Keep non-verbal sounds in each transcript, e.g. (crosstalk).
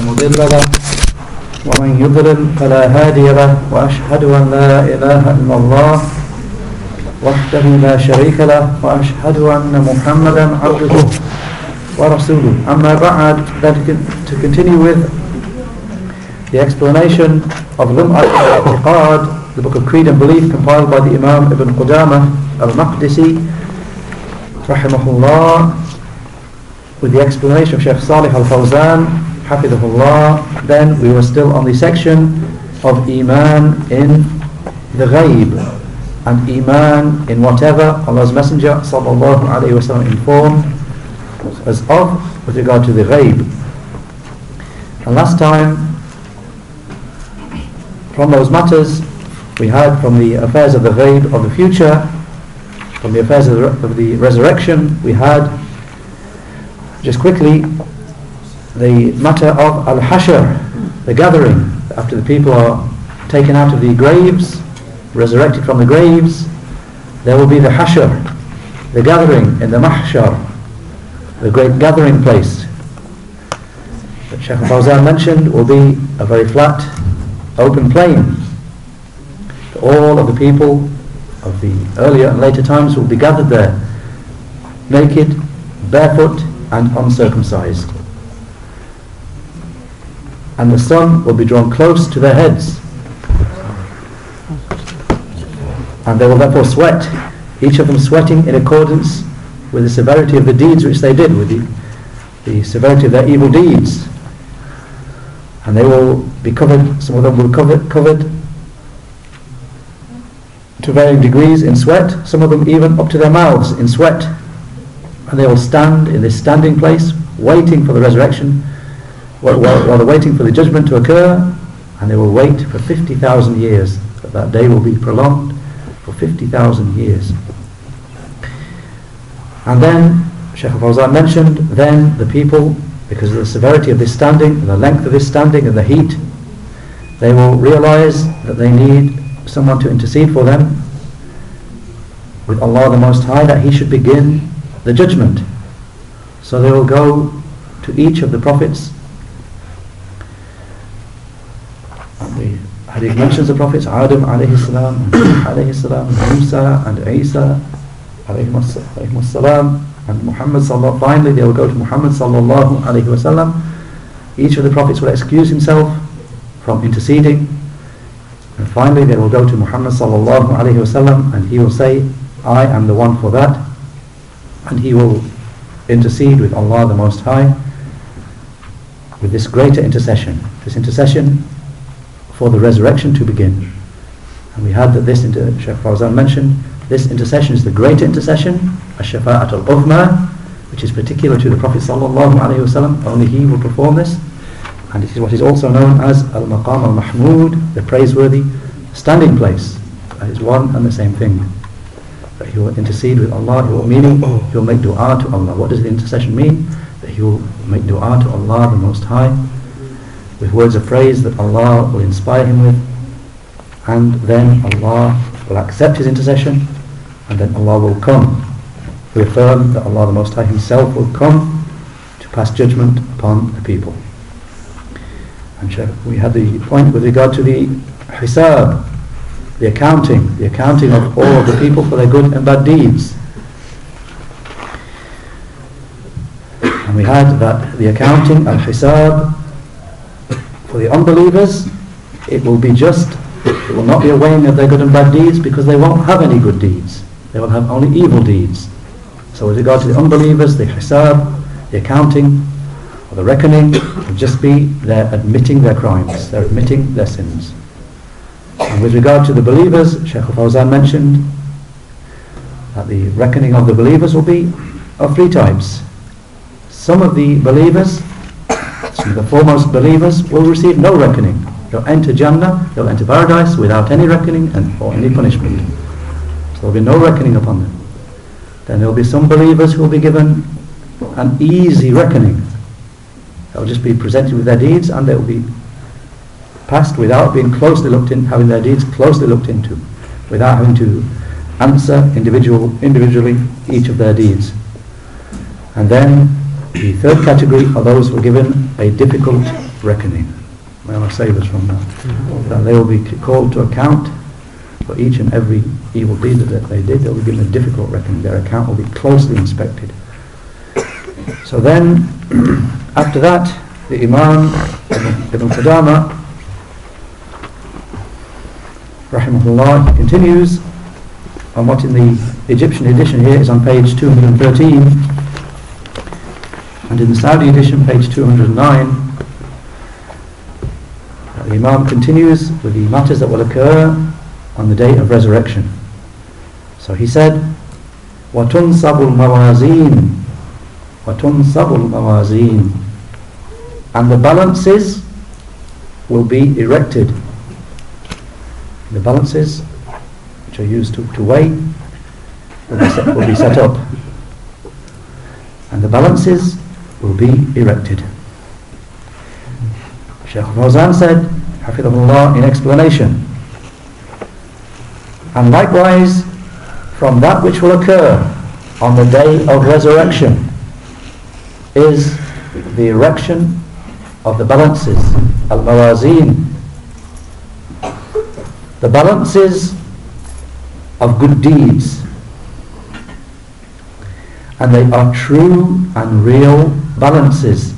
مضل له ومن يضلل فلا هادي له وأشهد أن لا إله إلا الله وحده لا شريك له وأشهد أن محمدا عبده ورسوله أما بعد to continue with the explanation of Lum'at al-I'tiqad the book of Creed and Belief compiled by the Imam Ibn Qudamah al-Maqdisi rahimahullah with the explanation of Sheikh Salih al-Fawzan hafidhahullah then we were still on the section of Iman in the Ghaib and Iman in whatever Allah's Messenger sallallahu alayhi wasallam informed us of with regard to the Ghaib. And last time from those matters we had from the affairs of the Ghaib of the future from the affairs of the, of the resurrection we had just quickly the matter of al-hashr the gathering after the people are taken out of the graves resurrected from the graves there will be the hashr the gathering in the mahshar the great gathering place. That Shaykh Fawzan mentioned will be a very flat open plain. All of the people of the earlier and later times will be gathered there naked barefoot and uncircumcised and the sun will be drawn close to their heads. And they will therefore sweat each of them sweating in accordance with the severity of the deeds which they did with the, the severity of their evil deeds. And they will be covered some of them will be covered, covered to varying degrees in sweat some of them even up to their mouths in sweat. And they will stand in this standing place waiting for the resurrection while, while, they're waiting for the judgment to occur and they will wait for 50,000 years that that day will be prolonged for 50,000 years. And then Sheikh Fawzan mentioned then the people because of the severity of this standing and the length of this standing and the heat they will realize that they need someone to intercede for them. With Allah the Most High that He should begin the judgment. So they will go to each of the prophets and the hadith mentions the prophets Adam alayhi salam and alayhi salam Musa and Isa alayhi salam and Muhammad sallallahu finally they will go to Muhammad sallallahu alayhi wasallam each of the prophets will excuse himself from interceding. And finally they will go to Muhammad sallallahu alayhi wasallam and he will say I am the one for that and he will intercede with Allah the Most High with this greater intercession. This intercession for the resurrection to begin. And we had that this inter- Shaykh Fawzan mentioned this intercession is the greater intercession ash-shafa'at al-uthma which is particular to the Prophet wasallam. Only he will perform this. And it is what is also known as al-maqam al-mahmud the praiseworthy standing place. That is one and the same thing. That he will intercede with Allah he will meaning he will make dua to Allah. What does the intercession mean? That he will make dua to Allah the Most High with words of praise that Allah will inspire him with and then Allah will accept his intercession and then Allah will come. We affirm that Allah the Most High himself will come to pass judgment upon the people. And we had the point with regard to the hisab the accounting the accounting of all of the people for their good and bad deeds. And we had that the accounting al-hisab for the unbelievers it will be just it will not be a weighing of their good and bad deeds because they won't have any good deeds. They will have only evil deeds. So with regard to the unbelievers the hisab the accounting or the reckoning will just be their admitting their crimes they're admitting their sins. And with regard to the believers Shaykh Fawzan mentioned that the reckoning of the believers will be of three types. Some of the believers the foremost believers will receive no reckoning. They'll enter Jannah they'll enter paradise without any reckoning and or any punishment. So there'll be no reckoning upon them. Then there'll be some believers who will be given an easy reckoning. They'll just be presented with their deeds and they will be passed without being closely looked in having their deeds closely looked into without having to answer individual individually each of their deeds. And then the third category are those who are given a difficult reckoning. May Allah save us from that. That they will be called to account for each and every evil deed that they did. They will be given a difficult reckoning. Their account will be closely inspected. So then, (clears throat) after that, the Imam Ibn, Qudama, rahimahullah, continues on what in the Egyptian edition here is on page 213 and in the Saudi edition page 209 the Imam continues with the matters that will occur on the day of resurrection. So he said, وَتُنْصَبُ الْمَوَازِينَ وَتُنْصَبُ الْمَوَازِينَ And the balances will be erected. The balances which are used to, to weigh will be, set, will be set up. And the balances will be erected. Shaykh Fawzan said, Hafidhullah, in explanation. And likewise, from that which will occur on the day of resurrection is the erection of the balances, al-mawazin, the balances of good deeds. And they are true and real balances.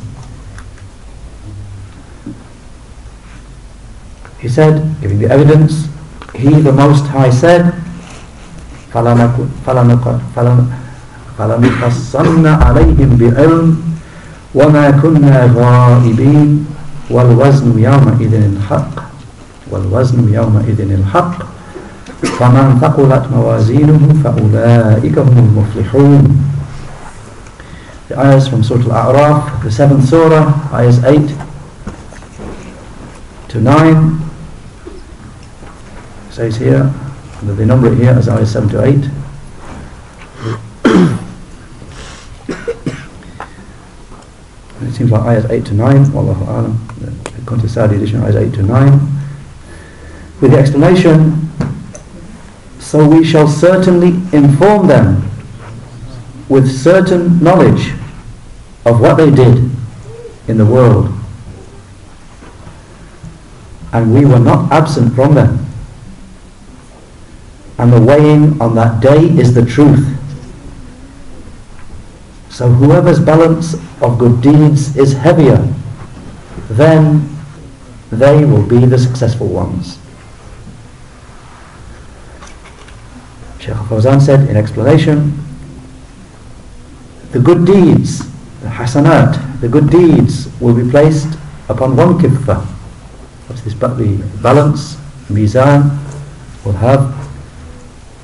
He said, giving the evidence, He the Most High said, فَلَنُقَصَّنَّ عَلَيْهِمْ بِعِلْمٍ وَمَا كُنَّا غَائِبِينَ وَالْوَزْنُ يَوْمَئِذٍ الْحَقِّ وَالْوَزْنُ يَوْمَئِذٍ الْحَقِّ فَمَنْ ثَقُلَتْ مَوَازِينُهُ فَأُولَئِكَ هُمُ الْمُفْلِحُونَ The ayahs from Surah Al-A'raf, the seventh surah, ayahs 8 to 9 says here that they number it here as ayah 7 to 8 (coughs) it seems like ayahs 8 to 9 Wallahu alam according to Saudi edition ayahs 8 to 9 with the explanation so we shall certainly inform them with certain knowledge of what they did in the world and we were not absent from them and the weighing on that day is the truth. So whoever's balance of good deeds is heavier, then they will be the successful ones. Shaykh Fawzan said in explanation, the good deeds, the hasanat, the good deeds will be placed upon one kiffah. This, But the balance, the mizan, will have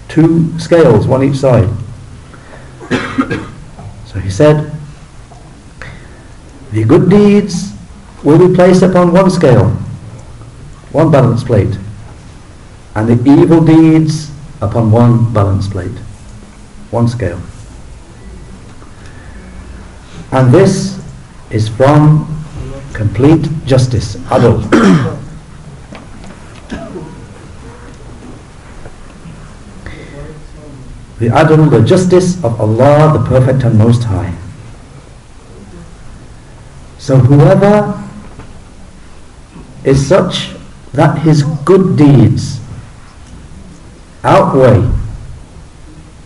two scales, one each side. (coughs) so he said, the good deeds will be placed upon one scale, one balance plate, and the evil deeds upon one balance plate, one scale. And this is from complete justice, adl. the (coughs) adl, the justice of Allah, the Perfect and Most High. So whoever is such that his good deeds outweigh,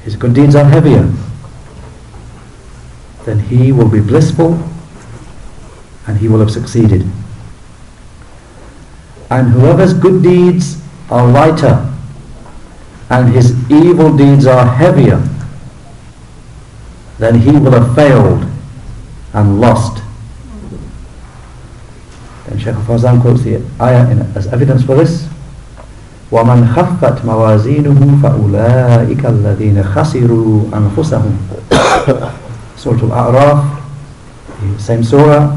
his good deeds are heavier, then he will be blissful and he will have succeeded. And whoever's good deeds are lighter, and his evil deeds are heavier, then he will have failed and lost. Then Shaykh Fawzan quotes the ayah in, as evidence for this. وَمَنْ خَفَّتْ مَوَازِينُهُ فَأُولَٰئِكَ الَّذِينَ خَسِرُوا أَنفُسَهُم (coughs) Surah Al-A'raf, same surah,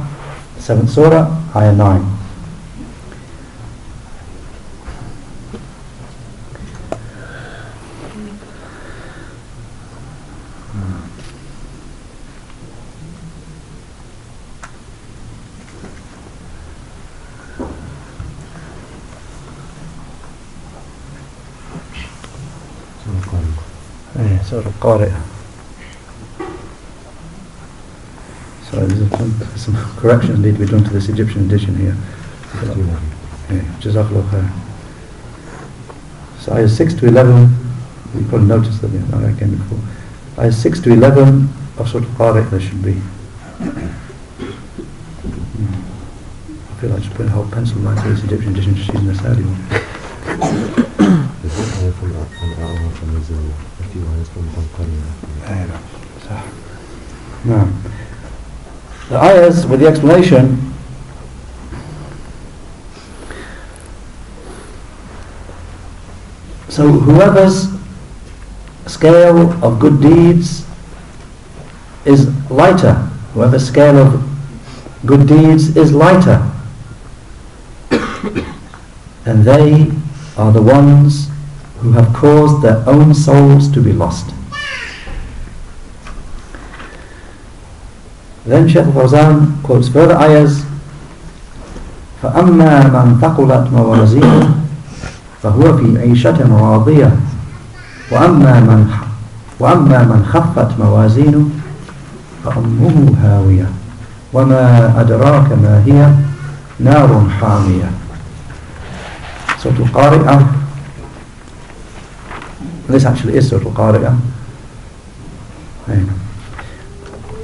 7th surah, ayah 9. Surah Al-Qari'ah. Eh, Is some, some corrections need to be done to this Egyptian edition here. Jazakallah khair. So ayahs 6 to 11, you probably noticed that yeah, I came before. Ayahs 6 to 11 of Surah Al-Qari'ah there should be. Hmm. I feel like just putting a whole pencil line through this Egyptian edition just using the Saudi one. There's the ayahs with the explanation So whoever's scale of good deeds is lighter, whoever's scale of good deeds is lighter, and they are the ones who have caused their own souls to be lost. Then Shaykh Fawzan quotes further ayahs فأما من ثقلت موازينه فهو في عيشة راضية وأما من وأما من خفت موازينه فأمه هاوية وما أدراك ما هي نار حامية Surah Al-Qari'ah This actually is Surah Al-Qari'ah.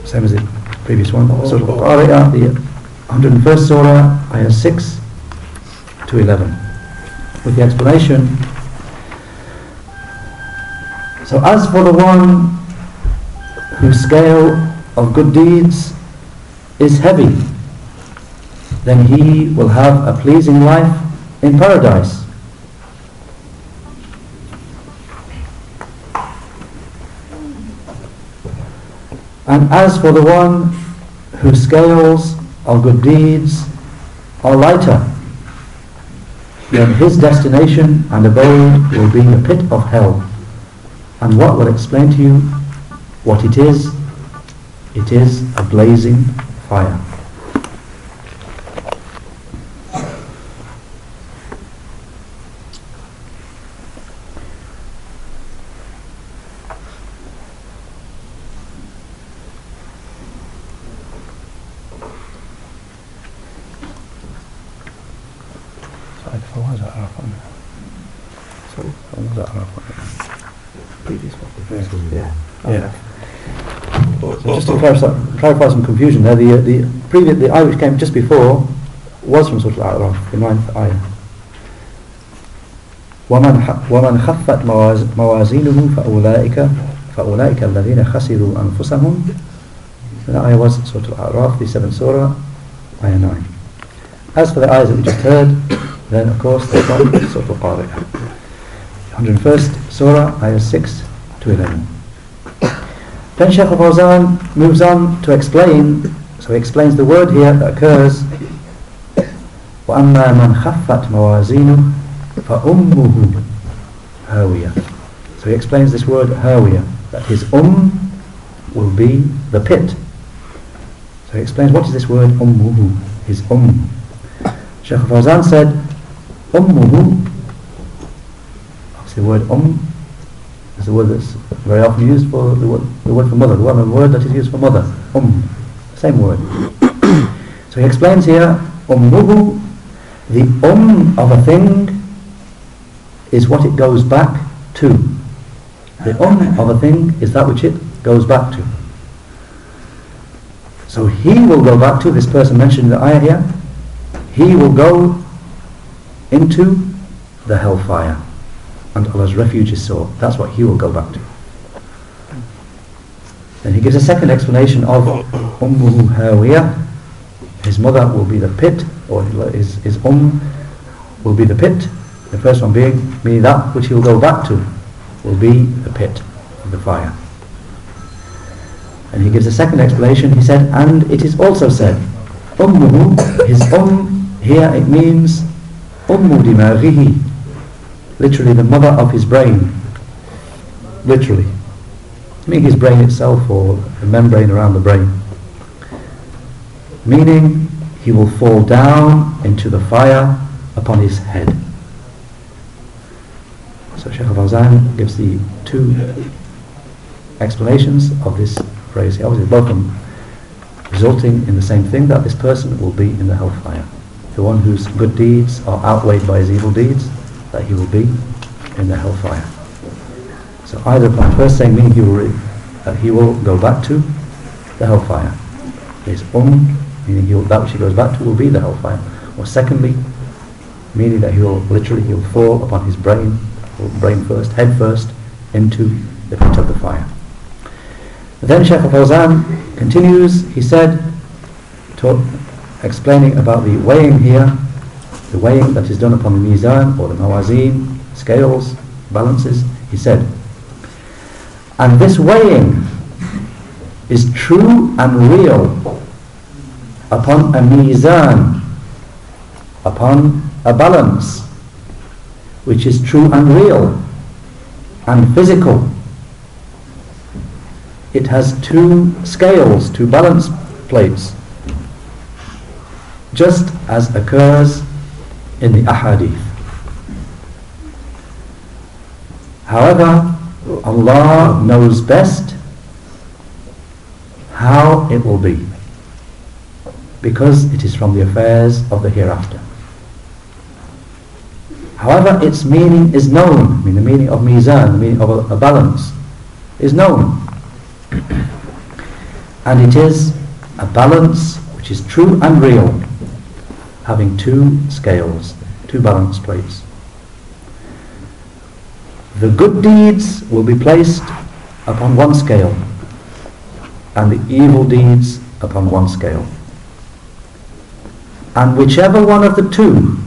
Same as the previous one Surah Al-Qari'ah the 101st Surah Ayah 6 to 11 with the explanation. So as for the one whose scale of good deeds is heavy then he will have a pleasing life in paradise and as for the one whose scales of good deeds are lighter then his destination and abode will be the pit of hell. And what will explain to you what it is? It is a blazing fire Sorry, فواز أعرف عنه. Sorry, فواز أعرف عنه. Previous one. Yeah. Yeah. So just to clarify, clarify some confusion there, the, uh, the previous, the ayah which came just before was from Surah Al-A'raf, the ninth ayah. ومن ح- ومن خفت مواز- موازينه فأولئك فأولئك الذين خسروا أنفسهم The ayah was Surah Al-A'raf, the seventh surah, ayah 9. As for the ayahs that we just heard, then of course they're from Surah Al-Qari'ah. 101st surah, ayah 6 to 11. Then Shaykh al-Fawzan moves on to explain, so he explains the word here that occurs وَأَمَّا مَنْ خَفَّتْ مَوَازِينُهُ فَأُمُّهُ هَاوِيَةٌ So he explains this word هاوية, that his um will be the pit. So he explains what is this word ummuhu, his um. Shaykh al-Fawzan said obviously the word um is a word that's very often used for the word, the word for mother, the word, the word that is used for mother, um, same word. (coughs) so he explains here, ummuhu, the um of a thing is what it goes back to. The um of a thing is that which it goes back to. So he will go back to, this person mentioned in the ayah here, he will go into the hellfire and Allah's refuge is sought. That's what he will go back to. Then he gives a second explanation of Ummuhu Hawiyah. His mother will be the pit, or his, his Umm will be the pit. The first one being, meaning that which he will go back to will be the pit of the fire. And he gives a second explanation. He said, and it is also said, Ummuhu, his Umm, here it means Ummu dimaghihi, literally the mother of his brain. Literally. Meaning his brain itself or the membrane around the brain. Meaning he will fall down into the fire upon his head. So Shaykh al-Fawzan gives the two explanations of this phrase. Obviously both resulting in the same thing that this person will be in the hellfire. The one whose good deeds are outweighed by his evil deeds, that he will be in the hellfire. So either upon first saying meaning he will, that he will go back to the hellfire. His own, meaning he will, that which he goes back to will be the hellfire. Or secondly, meaning that he will literally he will fall upon his brain, brain first, head first, into the pit of the fire. Then Shaykh al-Fawzan continues, he said, explaining about the weighing here, the weighing that is done upon the mizan or the mawazin, scales, balances, he said, and this weighing is true and real upon a mizan, upon a balance, which is true and real and physical. It has two scales, two balance plates, just as occurs in the ahadith. However, Allah knows best how it will be because it is from the affairs of the hereafter. However, its meaning is known. I mean, the meaning of mizan, the meaning of a, a balance, is known. (clears throat) and it is a balance which is true and real, having two scales, two balance plates. The good deeds will be placed upon one scale, and the evil deeds upon one scale. And whichever one of the two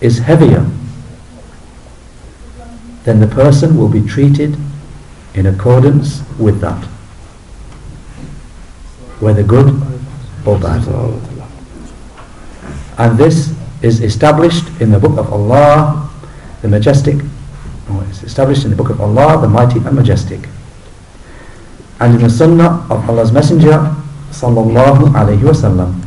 is heavier, then the person will be treated in accordance with that, whether good or bad. And this is established in the book of Allah, the majestic, oh, it's established in the book of Allah, the mighty and majestic. And in the sunnah of Allah's messenger, sallallahu alayhi wasallam.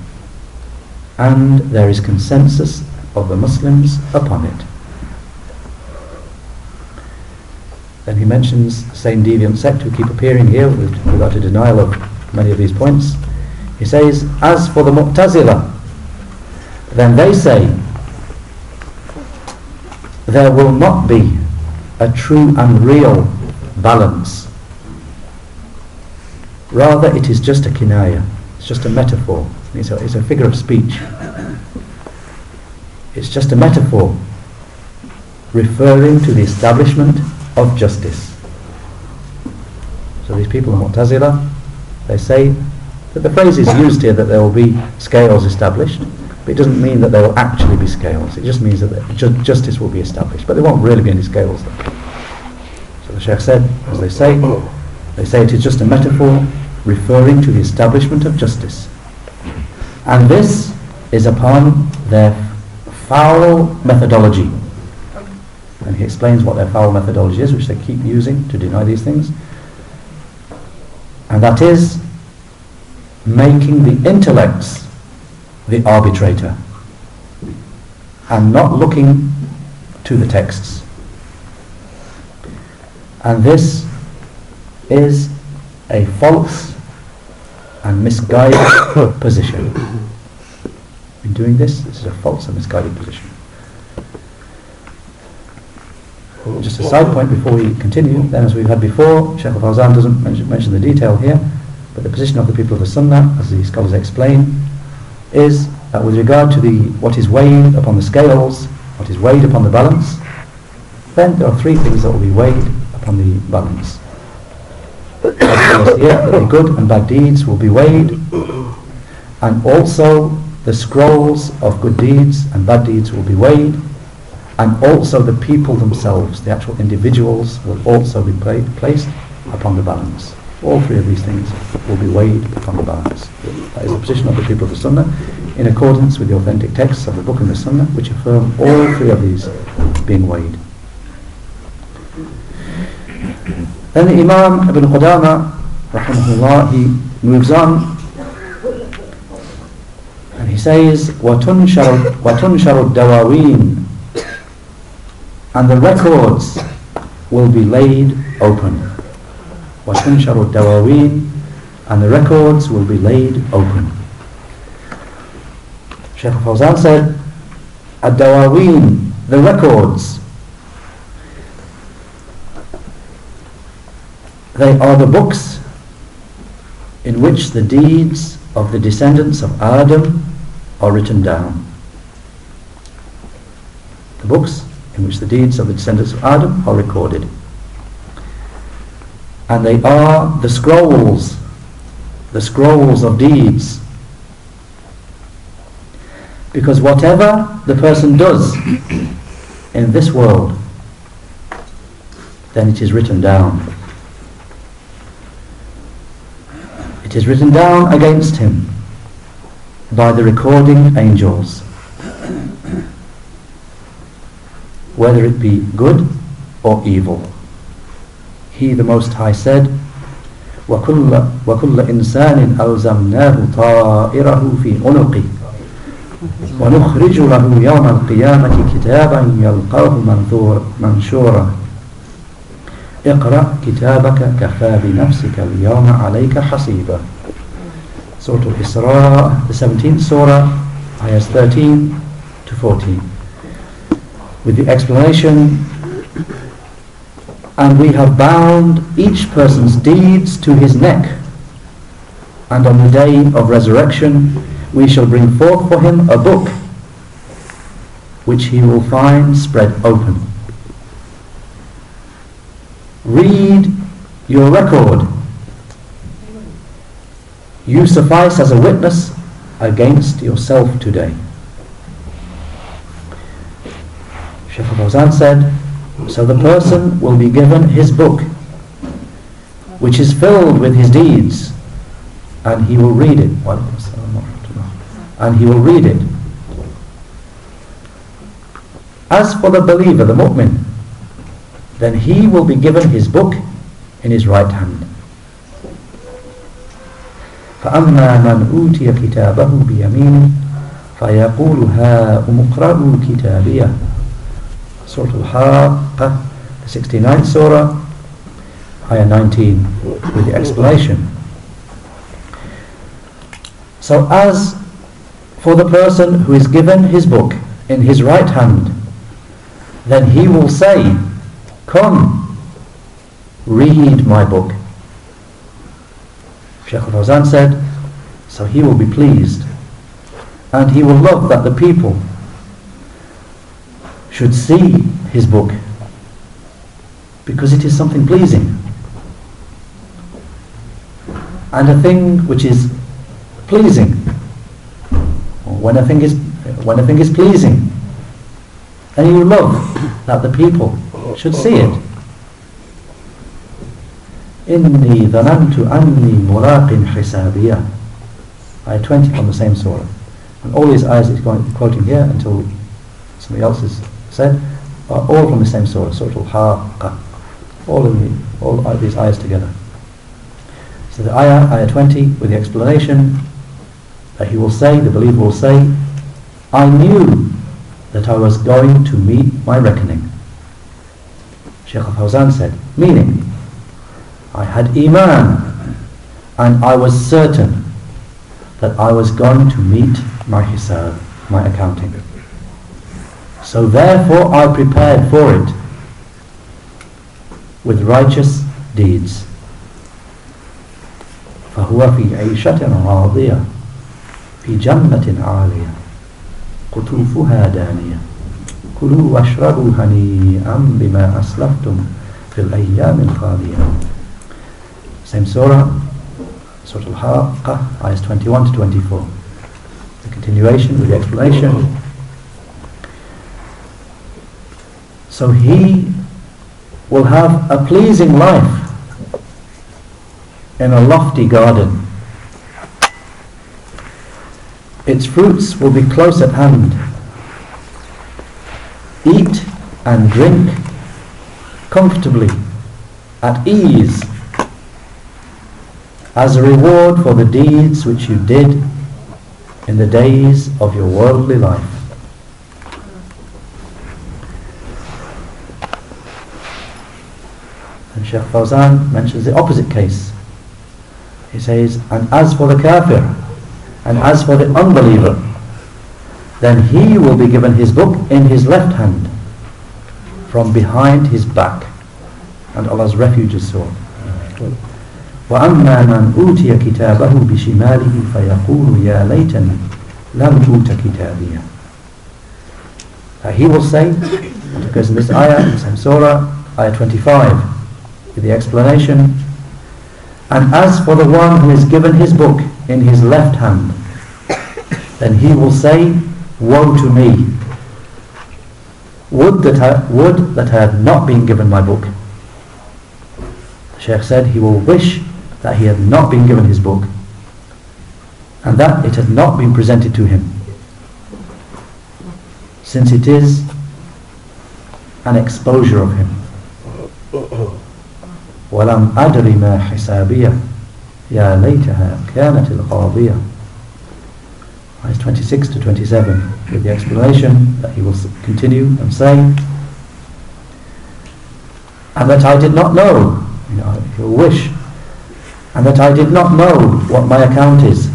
And there is consensus of the Muslims upon it. Then he mentions the same deviant sect who keep appearing here with, without a denial of many of these points. He says, as for the Mu'tazila, then they say there will not be a true and real balance. Rather, it is just a kinaya. It's just a metaphor. It's a, it's a figure of speech. It's just a metaphor referring to the establishment of justice. So these people in Mu'tazila, they say that the phrase is used here that there will be scales established, but it doesn't mean that there will actually be scales. It just means that ju- justice will be established, but there won't really be any scales. So the Sheikh said, as they say, they say it is just a metaphor referring to the establishment of justice. And this is upon their foul methodology. And he explains what their foul methodology is, which they keep using to deny these things. And that is making the intellects the arbitrator and not looking to the texts. And this is a false and misguided (coughs) position. In doing this, this is a false and misguided position. Just a side point before we continue, then as we've had before, Sheikh al-Fawzan doesn't mention, mention the detail here, but the position of the people of the Sunnah, as the scholars explain, is that with regard to the what is weighed upon the scales, what is weighed upon the balance, then there are three things that will be weighed upon the balance. (coughs) The good and bad deeds will be weighed, and also the scrolls of good deeds and bad deeds will be weighed, and also the people themselves, the actual individuals, will also be pla- placed upon the balance. All three of these things will be weighed upon the balance. That is the position of the people of the Sunnah in accordance with the authentic texts of the Book and the Sunnah which affirm all three of these being weighed. Then the Imam Ibn Qudama, rahimahullah, he moves on and he says, وَتُنْشَرُ, وَتُنْشَرُ الدَّوَاوِينَ And the records will be laid open. وَتُنْشَرُ الدَّوَاوِينَ and the records will be laid open. Sheikh Fawzan said, Ad-Dawaween, the records, they are the books in which the deeds of the descendants of Adam are written down. The books in which the deeds of the descendants of Adam are recorded. And they are the scrolls, the scrolls of deeds. Because whatever the person does in this world, then it is written down. It is written down against him by the recording angels. Whether it be good or evil. He the Most High said, وَكُلَّ, إِنسَانٍ أَلْزَمْنَاهُ طَائِرَهُ فِي عُنُقِهِ ونخرج له يوم القيامة كتابا يلقاه منشورا. اقرأ كتابك كفى بنفسك اليوم عليك حصيبا Surah Al-Isra, the 17th Surah, ayahs 13 to 14 with the explanation and we have bound each person's deeds to his neck and on the day of resurrection we shall bring forth for him a book which he will find spread open. Read your record. You suffice as a witness against yourself today. Shaykh Fawzan said, so the person will be given his book, which is filled with his deeds, and he will read it. And he will read it. As for the believer, the mu'min, then he will be given his book in his right hand. فأما من أوتي كتابه بيمينه فيقول هاؤم اقرءوا كتابيه Surah Al-Haqqa, the 69th Surah, Ayah 19, with the explanation. So as for the person who is given his book in his right hand, then he will say, Come, read my book. Shaykh al-Fawzan said, so he will be pleased and he will love that the people should see his book because it is something pleasing and a thing which is pleasing when a thing is when a thing is pleasing and you love that the people should see it إني ظننت أني مراق حسابية Ayah 20 from the same surah and all these ayahs he's going, quoting here until somebody else has said all from the same surah, Surah Al-Haqqa. All of the, all these ayahs together. So the ayah, ayah 20, with the explanation that he will say, the believer will say, I knew that I was going to meet my reckoning. Shaykh al-Fawzan said, meaning, I had iman and I was certain that I was going to meet my hisab, my accounting. So therefore I prepared for it with righteous deeds. فهو في عيشة راضية في جنة عالية قطوفها دانية كلوا واشربوا هنيئا بما أسلفتم في الأيام الخالية Same surah, Surah Al-Haqqa, ayahs 21 to 24. The continuation with the explanation. So he will have a pleasing life in a lofty garden. Its fruits will be close at hand. Eat and drink comfortably, at ease, as a reward for the deeds which you did in the days of your worldly life. And Sheikh Fawzan mentions the opposite case. He says, and as for the kafir, and as for the unbeliever, then he will be given his book in his left hand, from behind his back, and Allah's refuge is sought. وأما من أوتي كتابه بشماله فيقول يا ليتني لم أوت كتابيه uh, He will say, because in this ayah, in the same surah, ayah 25, the explanation, and as for the one who is given his book in his left hand, then he will say, Woe to me! Would that I, would that I had not been given my book. The Shaykh said he will wish that he had not been given his book and that it had not been presented to him since it is an exposure of him (coughs) ولم أدر ما حسابية يا ليتها كانت القاضية Ayahs 26 to 27 with the explanation that he will continue and say and that I did not know you know, he will wish and that I did not know what my account is.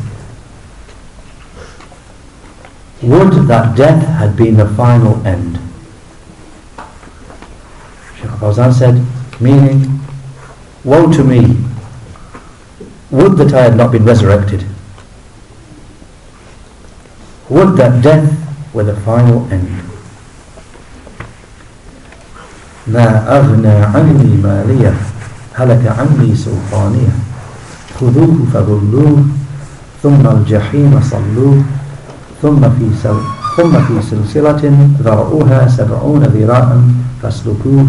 Would that death had been the final end. Shaykh Fawzan said, meaning, woe to me, would that I had not been resurrected. Would that death were the final end. ما أغنى عني مالية هلك عني سلطانية خذوه فغلوه ثم الجحيم صلوه ثم في سل ثم في سلسلة ذرعوها سبعون ذراعا فاسلكوه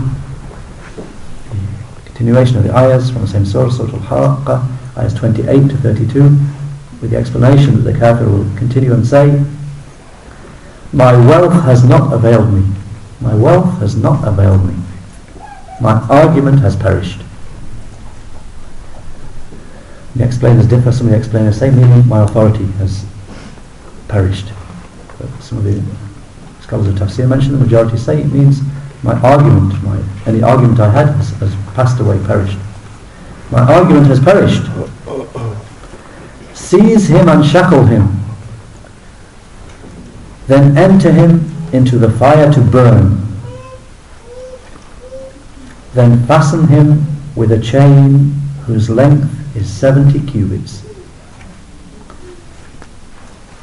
Continuation of the ayahs from the same source, Surah Al-Haqqa, ayahs 28 to 32, with the explanation that the kafir will continue and say, My wealth has not availed me. My wealth has not availed me. My argument has perished. The explainers differ. Some of the explainers say, meaning my authority has perished. But some of the scholars of tafsir mention, the majority say it means my argument, my any argument I had has, has passed away, perished. My argument has perished. Seize him and shackle him. Then enter him into the fire to burn. Then fasten him with a chain whose length is 70 cubits.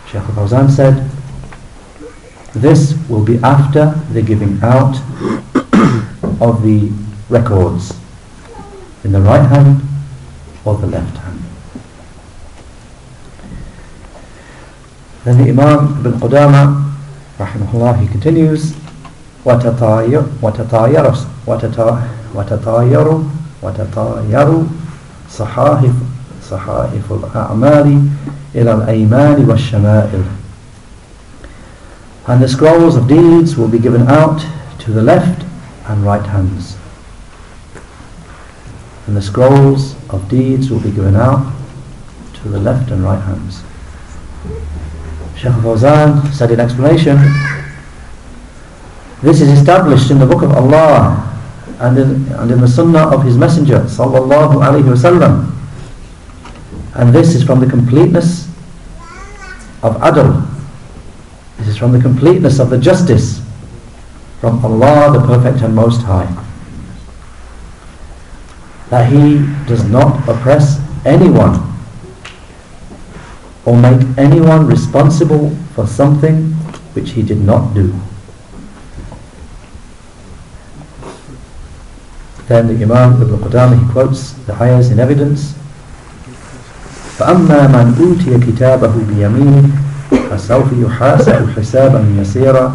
Shaykh al-Fawzan said, this will be after the giving out of the records in the right hand or the left hand. Then the Imam Ibn Qudama, rahimahullah, he continues, وتطاير وتطاير وتطاير وتطاير صحائف صحائف الأعمال إلى الأيمان والشمائل and the scrolls of deeds will be given out to the left and right hands. And the scrolls of deeds will be given out to the left and right hands. Shaykh Fawzan said in explanation this is established in the book of Allah and in, and in the sunnah of his messenger sallallahu alaihi wasallam. And this is from the completeness of adl this is from the completeness of the justice from Allah the perfect and most high that he does not oppress anyone or make anyone responsible for something which he did not do Then the Imam Ibn Qudamah he quotes the ayahs in evidence فأما من أوتي كتابه بيمينه فسوف يحاسب حسابا يسيرا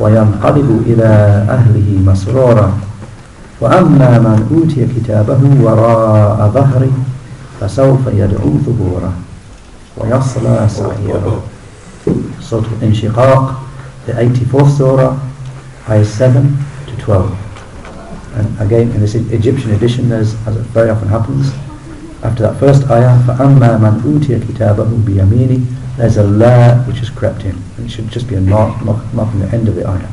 وينقلب إلى أهله مسرورا وأما من أوتي كتابه وراء ظهره فسوف يدعو ثبورا ويصلى سعيرا Surah Al-Inshiqaq, the 84th surah, ayah 7 to 12. And again, in this Egyptian edition, there's, as it very often happens, after that first ayah, فَأَمَّا مَنْ أُوتِيَ كِتَابَهُ بِيَمِينِ There's a la which has crept in. It should just be a mark, mark, marking the end of the ayah.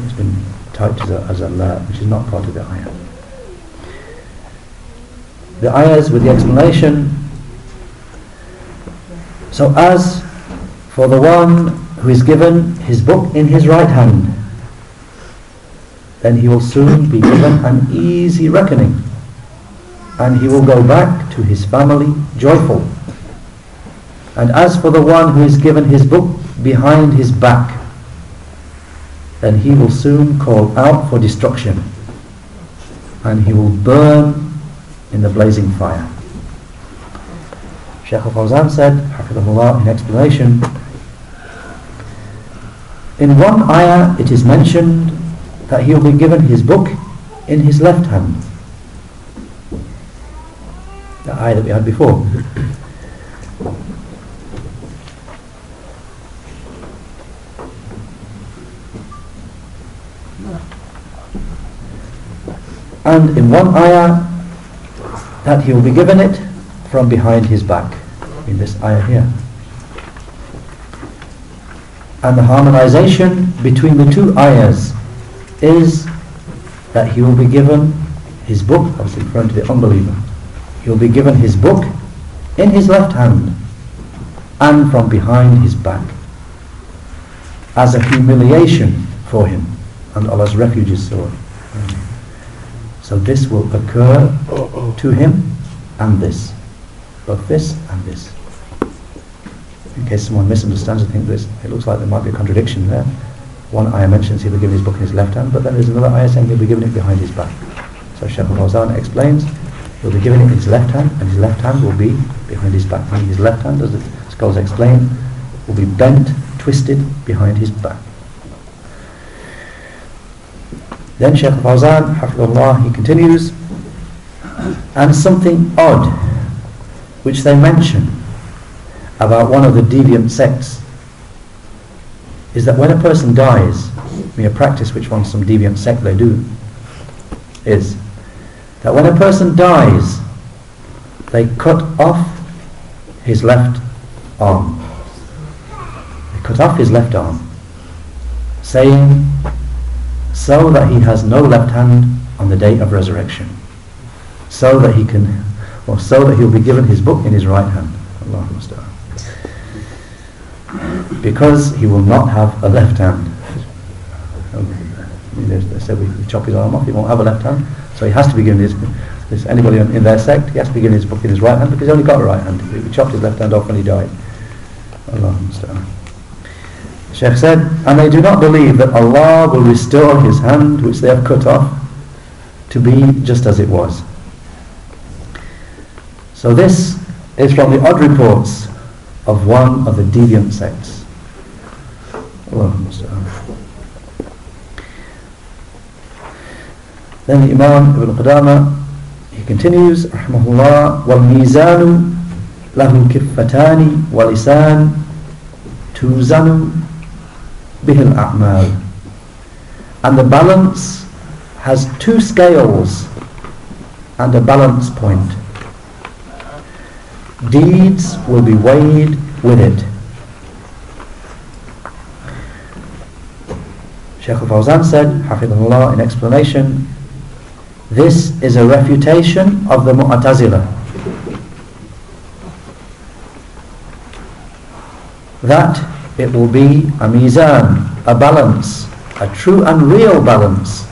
It's been typed as a, as a la, which is not part of the ayah. The ayahs with the explanation So as for the one who is given his book in his right hand, then he will soon be given an easy reckoning and he will go back to his family joyful. And as for the one who is given his book behind his back, then he will soon call out for destruction and he will burn in the blazing fire. Shaykh al-Fawzan said, in explanation, in one ayah it is mentioned that he will be given his book in his left hand. The ayah that we had before. And in one ayah that he will be given it from behind his back. In this ayah here. And the harmonization between the two ayahs is that he will be given his book, obviously referring to the unbeliever, he will be given his book in his left hand and from behind his back as a humiliation for him and Allah's refuge is so. So this will occur to him and this. Both this and this. In case someone misunderstands and thinks this, it looks like there might be a contradiction there. One ayah mentions he'll be given his book in his left hand, but then there's another ayah saying he'll be given it behind his back. So Shaykh al-Fawzan explains, he'll be given it in his left hand, and his left hand will be behind his back. And his left hand, as the scholars explain, will be bent, twisted behind his back. Then Shaykh al-Fawzan, Hafidullah, he continues, and something odd, which they mention about one of the deviant sects, is that when a person dies, mere practice which one some deviant sect they do, is that when a person dies, they cut off his left arm. They cut off his left arm, saying, so that he has no left hand on the day of resurrection, so that he can, or so that he'll be given his book in his right hand. Because he will not have a left hand. They said we chop his arm off, he won't have a left hand, so he has to be given his, this, anybody in their sect, he has to be given his book in his right hand because he only got a right hand. He chopped his left hand off when he died. Allah Sheikh said, and they do not believe that Allah will restore his hand which they have cut off to be just as it was. So this is from the odd reports of one of the deviant sects. Then the Imam Ibn Qudama, he continues, Rahmahullah, وَالْمِيزَانُ لَهُ كِفَّتَانِ وَلِسَانُ تُوزَنُ بِهِ الْأَعْمَالِ And the balance has two scales and a balance point deeds will be weighed with it. Shaykh al-Fawzan said, Hafidhullah, in explanation, this is a refutation of the Mu'tazila. That it will be a mizan, a balance, a true and real balance,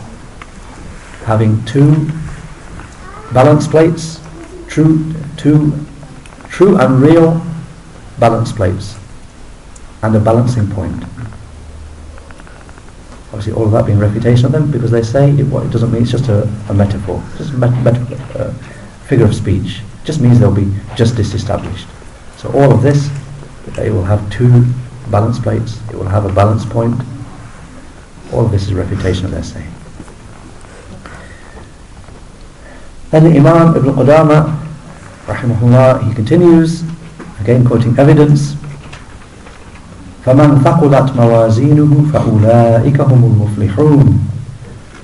having two balance plates, true, two true and real balance plates and a balancing point. Obviously all of that being refutation of them because they say it, what it doesn't mean it's just a, a metaphor, just a met, uh, figure of speech. It just means there'll be justice established. So all of this, they will have two balance plates, it will have a balance point. All of this is refutation of their saying. Then the Imam Ibn Qudama rahimahullah, he continues, again quoting evidence, فَمَنْ ثَقُلَتْ مَوَازِينُهُ فَأُولَٰئِكَ هُمُ الْمُفْلِحُونَ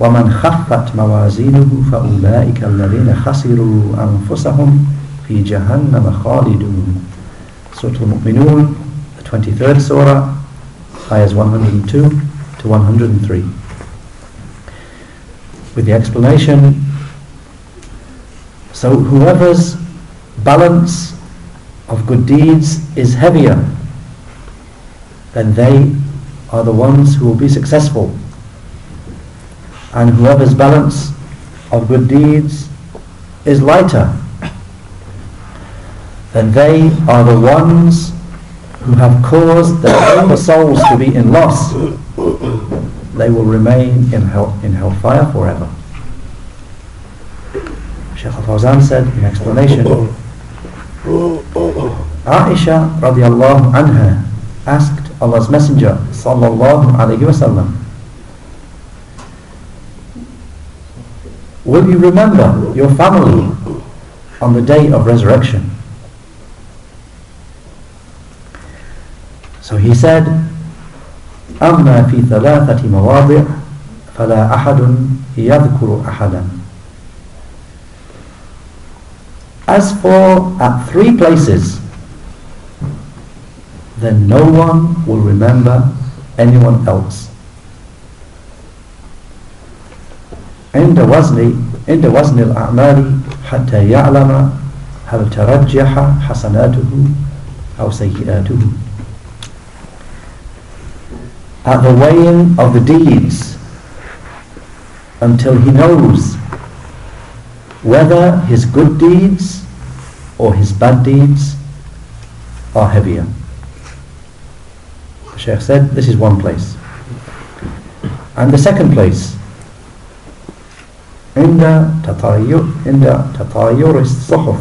وَمَنْ خَفَّتْ مَوَازِينُهُ فَأُولَٰئِكَ الَّذِينَ خَسِرُوا أَنفُسَهُمْ فِي جَهَنَّمَ خَالِدُونَ Surah Al-Mu'minun, the 23rd surah, ayahs 102 to 103. With the explanation, so whoever's balance of good deeds is heavier, then they are the ones who will be successful. And whoever's balance of good deeds is lighter, then they are the ones who have caused their own souls to be in loss. They will remain in hell in hellfire forever. Shaykh al-Fawzan said in explanation, Aisha radiallahu anha asked Allah's Messenger sallallahu alayhi wasallam, Will you remember your family on the day of resurrection? So he said, أما في ثلاثة مواضع فلا أحد يذكر أحدا As for at three places, then no one will remember anyone else. عند وزن عند وزن الأعمال حتى يعلم هل ترجح حسناته أو سيئاته at the weighing of the deeds until he knows whether his good deeds or his bad deeds are heavier. The Shaykh said this is one place. And the second place عند تطاير عند تطاير الصحف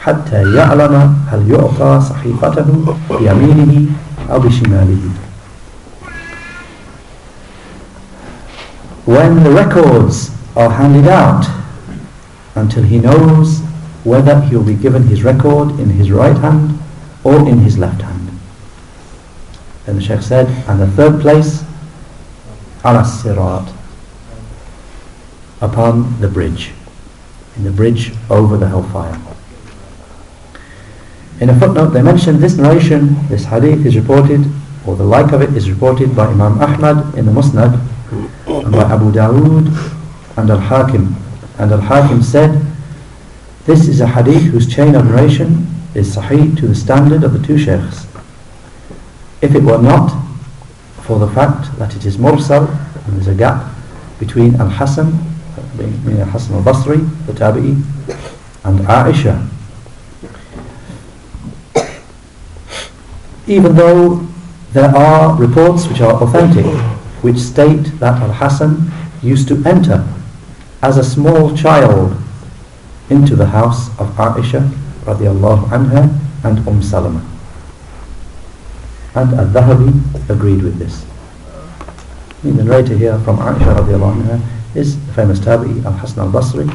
حتى يعلم هل يعطى صحيفته بيمينه أو بشماله when the records are handed out until he knows whether he will be given his record in his right hand or in his left hand. Then the Sheikh said, and the third place, ala sirat, upon the bridge, in the bridge over the hellfire. In a footnote, they mention this narration, this hadith is reported, or the like of it is reported by Imam Ahmad in the Musnad, and by Abu Dawood and Al-Hakim. And Al-Hakim said, this is a hadith whose chain of narration is sahih to the standard of the two sheikhs. If it were not for the fact that it is mursal and there's a gap between Al-Hasan, meaning Al-Hasan al-Basri, the Tabi'i, and Aisha. Even though there are reports which are authentic which state that Al-Hasan used to enter as a small child into the house of Aisha radiallahu anha and Umm Salama. And Al-Dhahabi agreed with this. The narrator here from Aisha radiallahu anha is the famous Tabi'i Al-Hasan al-Basri.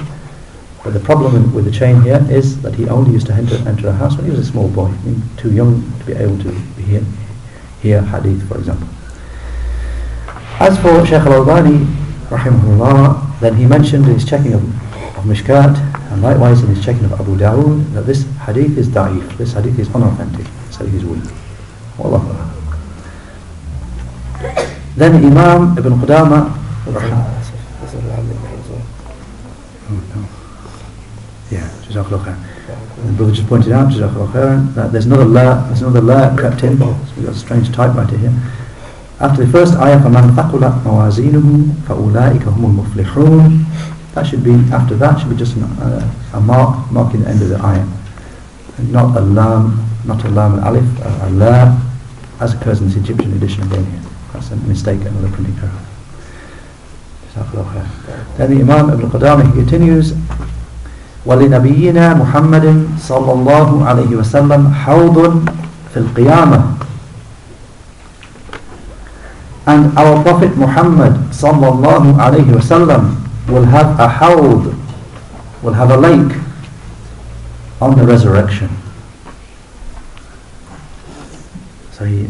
But the problem with the chain here is that he only used to enter, enter a house when he was a small boy, too young to be able to hear, hear hadith, for example. As for Shaykh al-Albani, rahimahullah, then he mentioned in his checking of, of Mishkat, and likewise in his checking of Abu Dawood, that this hadith is da'if, this hadith is unauthentic, this hadith is weak. Wallah. Then Imam Ibn Qudama, oh, yeah, Jazakallah khair the brother just pointed out, that there's another la, there's another la crept in. Mm-hmm. So we've got a strange typewriter here. After the first ayah, فَمَنْ ثَقُلَتْ مَوَازِينُهُ فَأُولَٰئِكَ هُمُ الْمُفْلِحُونَ That should be, after that, should be just an, uh, a mark, marking the end of the ayah. Not a lam, not a lam al-alif, a la, as occurs in this Egyptian edition again here. That's a mistake, another printing error. Then the Imam Ibn Qudama continues, ولنبينا محمد صلى الله عليه وسلم حوض في القيامة And our Prophet Muhammad صلى الله عليه وسلم will have a hawd, will have a lake on the resurrection. So he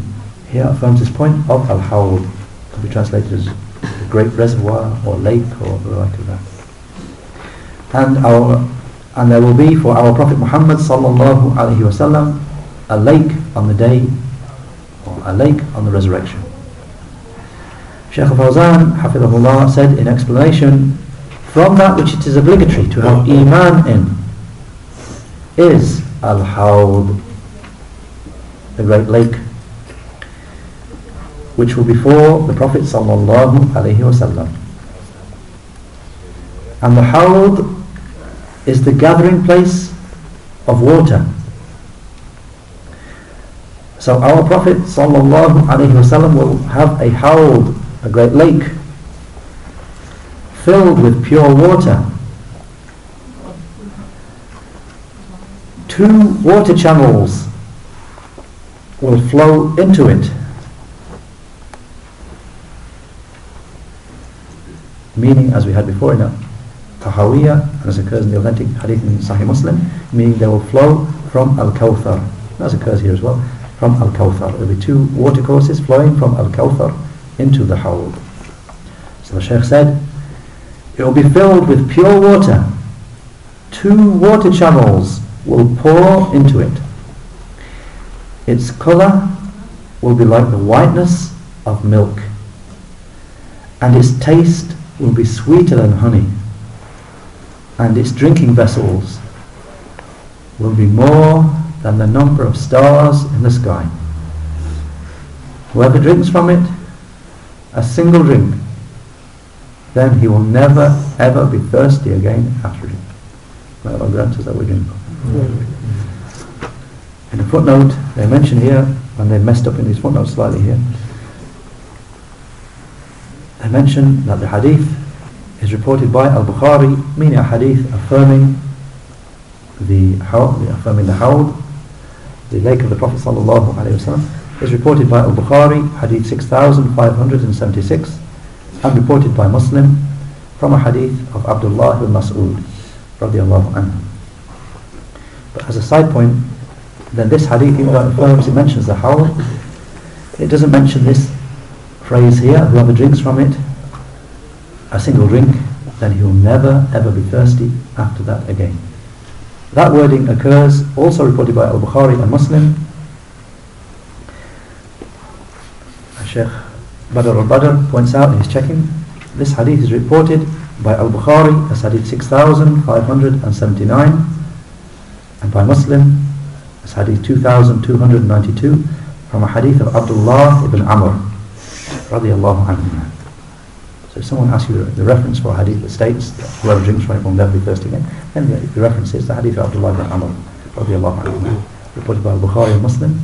here affirms this point of al-hawd, could be translated as a great reservoir or lake or the like of that. And our and there will be for our Prophet Muhammad sallallahu alayhi wasallam a lake on the day or a lake on the resurrection. Shaykh Fawzan, Hafidhullah, said in explanation, from that which it is obligatory to have Iman in is Al-Hawd, the great lake, which will be for the Prophet sallallahu alaihi wasallam. And the Hawd is the gathering place of water. So our Prophet sallallahu alaihi wasallam will have a Hawd, a great lake, filled with pure water. Two water channels will flow into it. Meaning, as we had before in Tahawiyah, as occurs in the authentic hadith in Sahih Muslim, meaning they will flow from Al-Kawthar. As occurs here as well, from Al-Kawthar. There will be two water courses flowing from Al-Kawthar into the Hawd. So the Shaykh said, it will be filled with pure water. Two water channels will pour into it. Its colour will be like the whiteness of milk, and its taste will be sweeter than honey, and its drinking vessels will be more than the number of stars in the sky. Whoever drinks from it, a single drink, then he will never ever be thirsty again after it. May Allah grant us that we drink. In a footnote, they mention here, and they messed up in these footnotes slightly here, they mention that the hadith is reported by Al-Bukhari, meaning a hadith affirming the hawd, affirming the hawd, the lake of the Prophet sallallahu alaihi wasallam, is reported by Al-Bukhari, hadith 6576, and reported by Muslim from a hadith of Abdullah ibn Mas'ud radiallahu anhu. But as a side point, then this hadith, even though it affirms, it mentions the hawd, it doesn't mention this phrase here, whoever drinks from it, a single drink, then he will never ever be thirsty after that again. That wording occurs also reported by Al-Bukhari and Muslim. Sheikh Badr al-Badr points out in his checking, this hadith is reported by Al-Bukhari as hadith 6579 and by Muslim as hadith 2292 from a hadith of Abdullah ibn Amr radiallahu anhu. If someone asks you the reference for a hadith that states that whoever drinks from it will never be thirsty again, then the, the reference is the hadith of Abdullah ibn Amr radiallahu anhu, reported by Al-Bukhari and Muslim,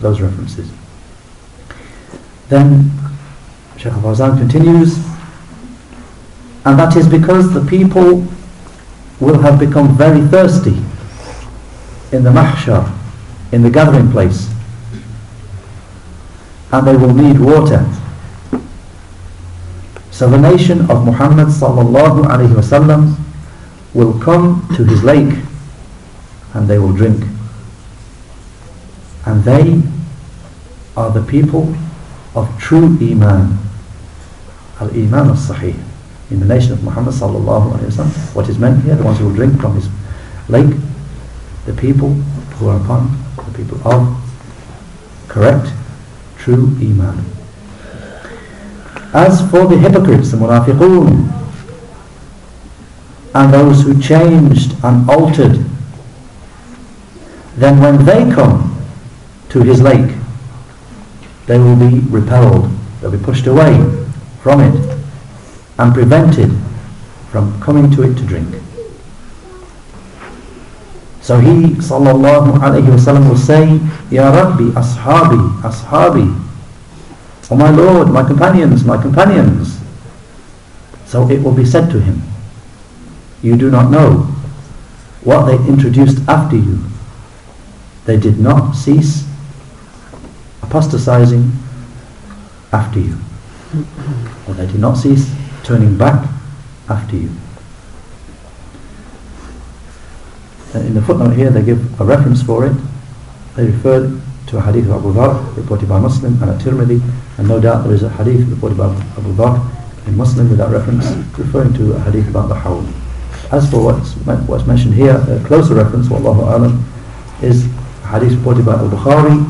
those references. Then Shaykh al-Fawzan continues, and that is because the people will have become very thirsty in the mahshar, in the gathering place, and they will need water. So the nation of Muhammad sallallahu alaihi wasallam will come to his lake and they will drink. And they are the people of true iman, al-iman al-sahih. In the nation of Muhammad sallallahu alaihi wasallam, what is meant here, the ones who will drink from his lake, the people who are upon the people of correct, true iman. As for the hypocrites, the munafiqun, and those who changed and altered, then when they come to his lake, they will be repelled, they'll be pushed away from it and prevented from coming to it to drink. So he sallallahu alayhi wasallam will say, Ya Rabbi, ashabi, ashabi, Oh my Lord, my companions, my companions. So it will be said to him, You do not know what they introduced after you. They did not cease apostatizing after you. Or they did not cease turning back after you. Uh, in the footnote here they give a reference for it. They refer to a hadith of Abu Dhar reported by Muslim and at Tirmidhi and no doubt there is a hadith reported by Abu Dhar in Muslim with that reference referring to a hadith about the Hawd. As for what's, what's mentioned here, a closer reference, Wallahu Alam, is a hadith reported by Al-Bukhari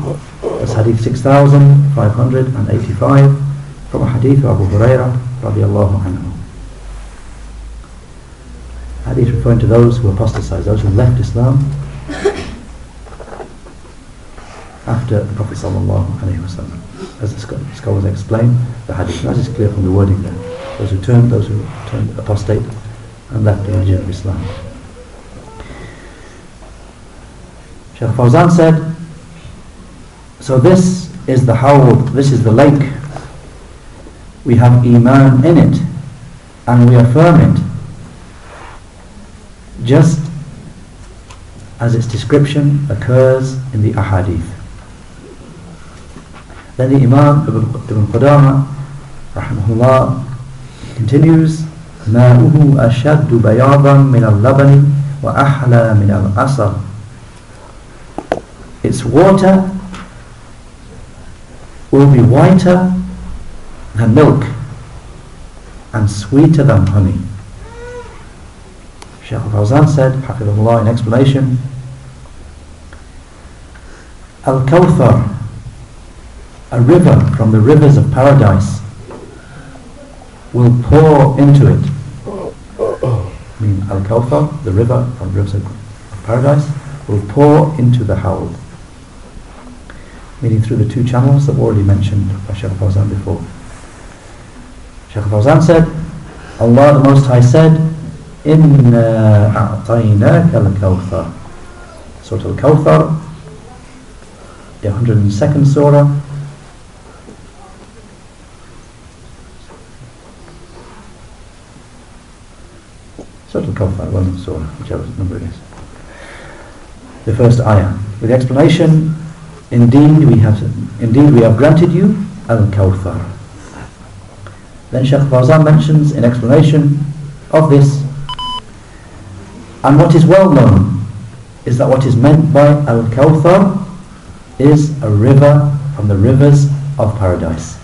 as hadith 6585 from a hadith of Abu Hurairah radiallahu anhu. Hadith referring to those who apostatized, those who left Islam after the Prophet sallallahu wasallam. As the scholars explain, the hadith, as is clear from the wording there, those who turned, those who turned apostate and left the religion of Islam. Shaykh Fawzan said, so this is the hawd, this is the lake. We have iman in it and we affirm it just as its description occurs in the ahadith. Then the Imam Ibn, Ibn Qudama rahimahullah continues ماؤه أشد بياضا من اللبن وأحلى من العسل Its water will be whiter than milk and sweeter than honey. Shaykh al-Fawzan said, Hafidhullah, in explanation, Al-Kawthar, a river from the rivers of paradise, will pour into it. I mean, Al-Kawthar, the river from the rivers of paradise, will pour into the Hawd. Meaning through the two channels that were already mentioned by Shaykh al-Fawzan before. Shaykh al-Fawzan said, Allah the Most High said, إِنَّا أَعْطَيْنَاكَ الْكَوْثَرَ Surah Al-Kawthar, the 102nd surah, Surah of the surah, whichever number it is. The first ayah, with the explanation, indeed we have, indeed we have granted you Al-Kawthar. Then Shaykh Fawzan mentions in explanation of this, and what is well known is that what is meant by Al-Kawthar is a river from the rivers of paradise,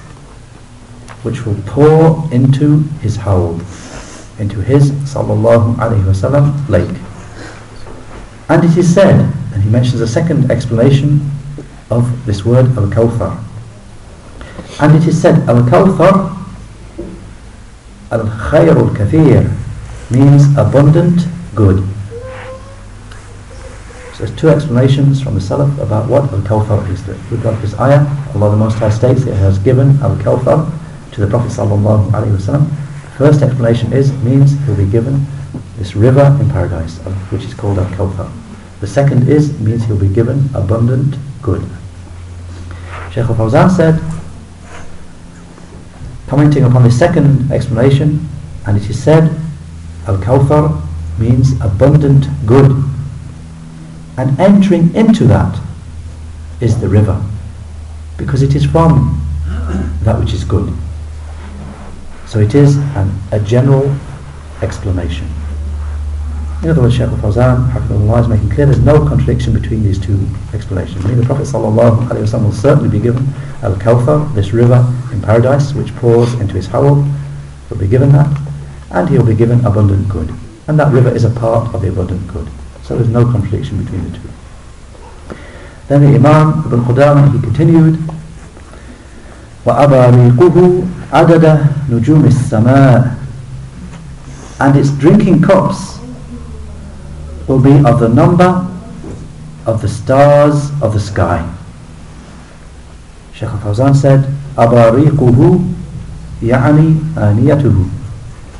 which will pour into his hawd, into his sallallahu alaihi wasallam lake. And it is said, and he mentions a second explanation of this word Al-Kawthar. And it is said, Al-Kawthar Al-Khayr al-Kathir means abundant good. So there's two explanations from the Salaf about what Al-Kawthar is. We've got this ayah, Allah the Most High states it has given Al-Kawthar to the Prophet sallallahu alaihi wasallam. First explanation is, means he'll be given this river in paradise, uh, which is called Al-Kawthar. The second is, means he'll be given abundant good. Shaykh al-Fawzan said, commenting upon the second explanation, and it is said, Al-Kawthar means abundant good. And entering into that is the river, because it is from that which is good. So it is an, a general explanation. In other words, Shaykh al-Fawzan, is making clear there's no contradiction between these two explanations. I mean, the Prophet wasallam will certainly be given Al-Kawthar, this river in paradise which pours into his hawd, will be given that, and he'll be given abundant good. And that river is a part of the abundant good. So there's no contradiction between the two. Then the Imam Ibn Qudamah, he continued, وَأَبَارِيقُهُ عَدَدَ نُجُومِ السَّمَاءِ And its drinking cups will be of the number of the stars of the sky. Shaykh al-Fawzan said, أَبَارِيقُهُ يعني آنيته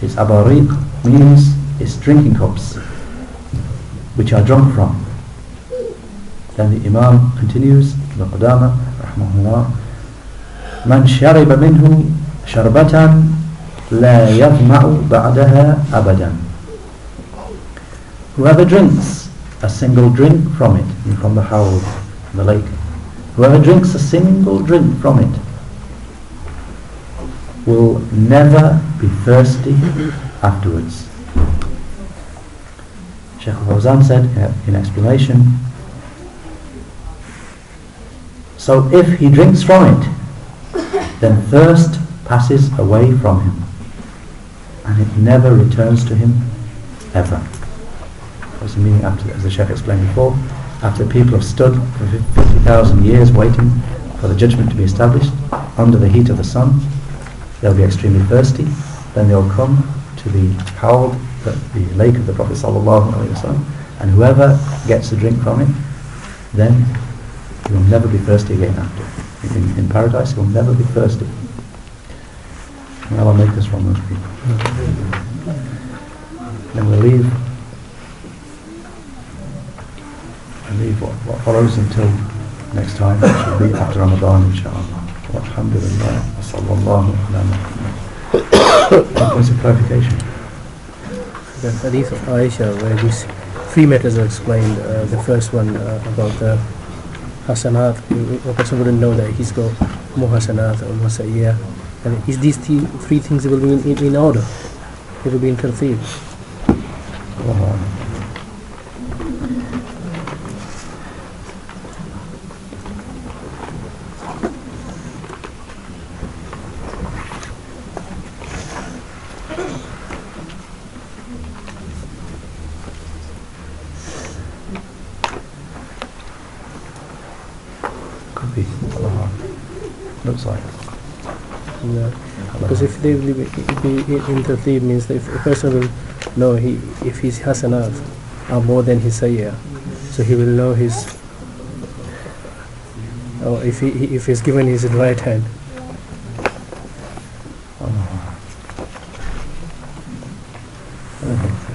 Its abariq means its drinking cups, which are drunk from. Then the Imam continues, Ibn Qudama, rahmahullah, من شرب منه شربة لا يظمأ بعدها أبدا Whoever drinks a single drink from it, from the hawd, the lake, whoever drinks a single drink from it will never be thirsty afterwards. Sheikh Fawzan said uh, in explanation, so if he drinks from it, then thirst passes away from him and it never returns to him ever. What's the meaning after, as the Sheikh explained before, after people have stood for 50,000 years waiting for the judgment to be established under the heat of the sun, they'll be extremely thirsty, then they'll come to the hawd, the, the lake of the Prophet wasallam, and whoever gets a drink from it, then He will never be thirsty again after. In, in paradise, will never be thirsty. May Allah make us from those people. Then we'll leave, we'll leave what, what follows until next time, which will be after Ramadan, inshallah. Alhamdulillah. Wa sallallahu ala Muhammad. Points of clarification. The hadith of Aisha, where these three matters are explained. Uh, the first one uh, about the hasanat, a person wouldn't know that he's got more hasanat or more sayyah. And is these three, three things will be in, in, in order? It will be in tartib. Allahu A'lam. Could be. Allahu A'lam. Looks like. Yeah. Because if they will be, be in tartib means that if a person will know he if his hasanat are more than his sayyah, so he will know his. Or if he he- if he's given his right hand, Allahu A'lam. I don't think so.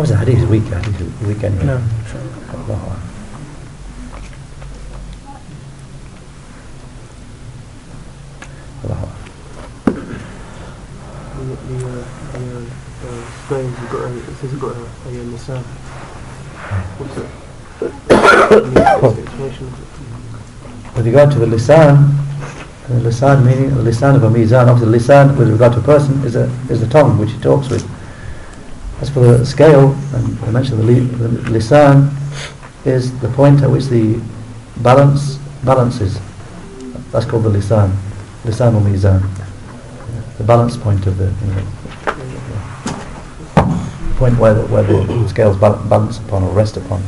Obviously, hadith weak. Hadith anyway. no. Allahu A'lam. Allahu A'lam. The, the, uh, the, uh, uh, Spain, you've got a, it says you've got a, a, uh lisan. What's it? the situation of it? With regard to the lisan, the lisan meaning, the lisan of a mizan, obviously the lisan with regard to a person is, a, is the tongue which he talks with. As for the scale, and I mentioned the, li, the lisan is the point at which the balance balances. That's called the lisan, lisan or mizan. The balance point of the, you know, the point where the, where the scales bal- balance upon or rest upon.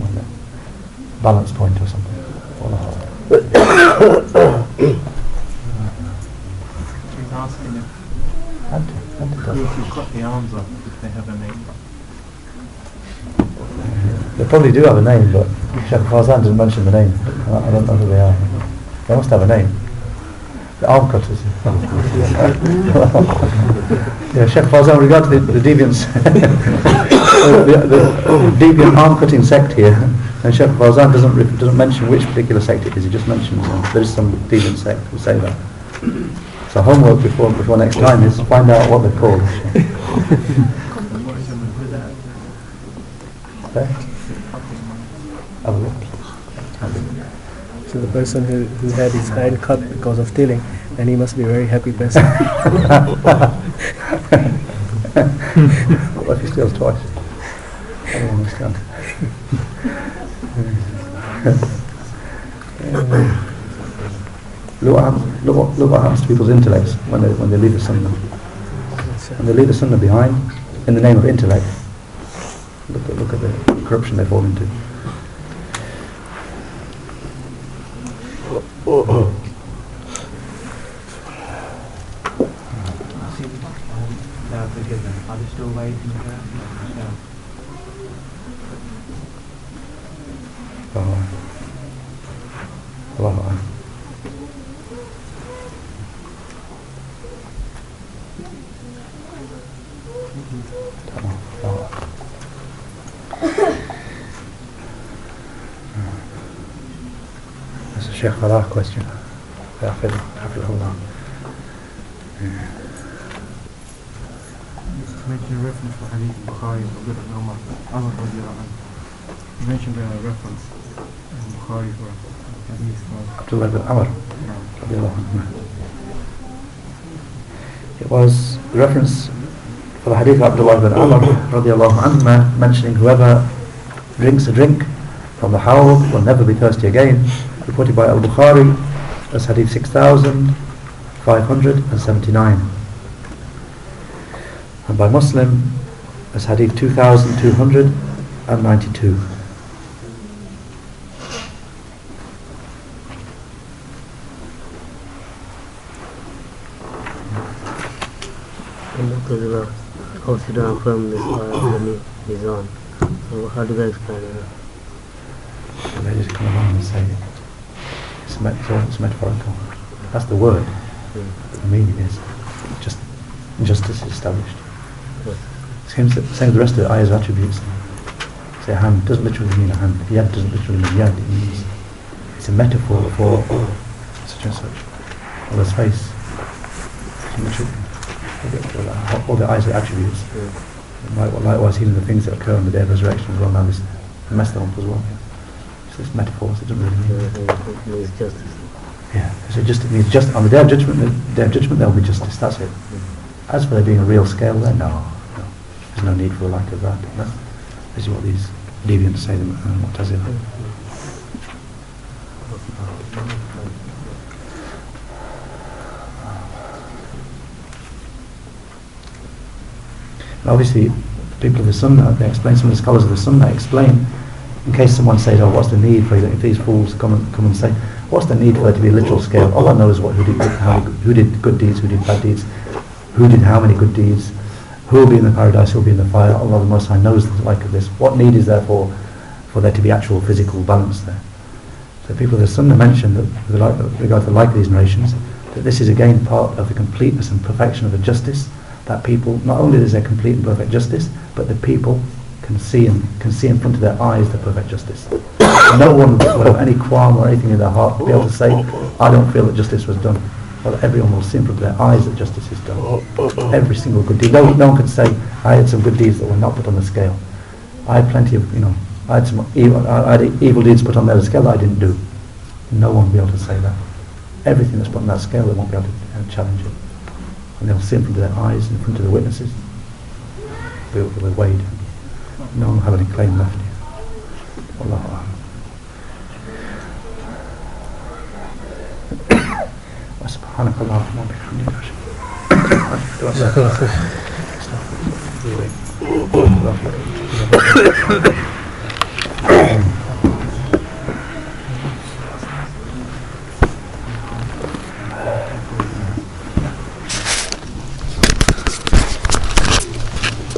Like that. Balance point or something. Wallahu a'lam. He's asking if, if you cut the arms off, if they have a name. They probably do have a name, but Sheikh Fawzan didn't mention the name. I don't know who they are. They must have a name. The arm cutters. yeah, Sheikh Fawzan, with regard to the, the deviants, (laughs) the, the deviant arm cutting sect here, and Sheikh Fawzan doesn't, doesn't mention which particular sect it is, he just mentions uh, there is some deviant sect who say that. So homework before, before next time is find out what they're called. What is it with that? Okay? Have a look. Have a look. So the person who, who had his hand cut because of stealing, and he must be a very happy person. (laughs) what if he steals twice? I don't understand. (laughs) look, what happens, look, what, look what happens to people's intellects when they, when they leave the sunnah. When they leave the sunnah behind, in the name of intellect, look at, look at the corruption they fall into. يومئذ الله الله أعلم Sheikh, last question. حفظه الله. A reference to Hadith Bukhari, Abdullah ibn Umar, Umar radiallahu anhu. You mentioned a reference in Bukhari for Hadith for Abdullah ibn Amr. radiallahu anhu. It was reference for the hadith of Abdullah ibn Umar radiallahu anhu mentioning whoever drinks a drink from the hawd will never be thirsty again reported by Al-Bukhari as hadith 6579 and by Muslim as hadith 2292 And because of how to down from this uh, the mi- mizan. So how do they explain it? They just come along and say it's, met, it's, metaphorical. That's the word. The meaning is just justice is established. Same, same with the rest of the ayah's attributes. Say hand doesn't literally mean a hand. Yad doesn't literally mean yad. It means it's a metaphor for such and such. Allah's face. Literally. All the- eyes the ayah's attributes. Likewise, even the things that occur on the day of resurrection as well. Now this mess up as well. It's just metaphors. It doesn't really mean. Everything is justice. Yeah. So just it means just on the day of judgment. The day of judgment there will be justice. That's it. As for there being a real scale there, no, no. Need for the like of that. That- This is what these deviants say, the uh, Mu'tazila. And obviously, people of the Sunnah, they explain, some of the scholars of the Sunnah explain, in case someone says, oh, what's the need for, if these fools come and, come and say, what's the need for there to be a literal scale? Allah knows what, who did, how, who did good deeds, who did bad deeds, who did how many good deeds, who will be in the paradise, who will be in the fire. Allah the Most High knows the like of this. What need is there for, for there to be actual physical balance there? So people of the Sunnah mention that with with regard to the like of these narrations, that this is again part of the completeness and perfection of the justice, that people, not only is there complete and perfect justice, but the people can see and can see in front of their eyes the perfect justice. (coughs) no one will have any qualm or anything in their heart to be able to say, I don't feel that justice was done. Well, everyone will see front their eyes that justice is done. Every single good deed. No, no one can say, I had some good deeds that were not put on the scale. I had plenty of, you know, I had some evil, I had evil deeds put on the scale that I didn't do. No one will be able to say that. Everything that's put on that scale, they won't be able to uh, challenge it. And they'll see in front of their eyes, in front of the witnesses. They'll, they'll be weighed. No one will have any claim left. Allahu A'lam. سبحانك اللهم وبحمدك أشهد أن لا إله إلا أنت